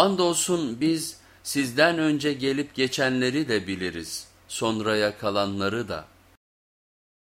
Andolsun biz sizden önce gelip geçenleri de biliriz, sonraya kalanları da.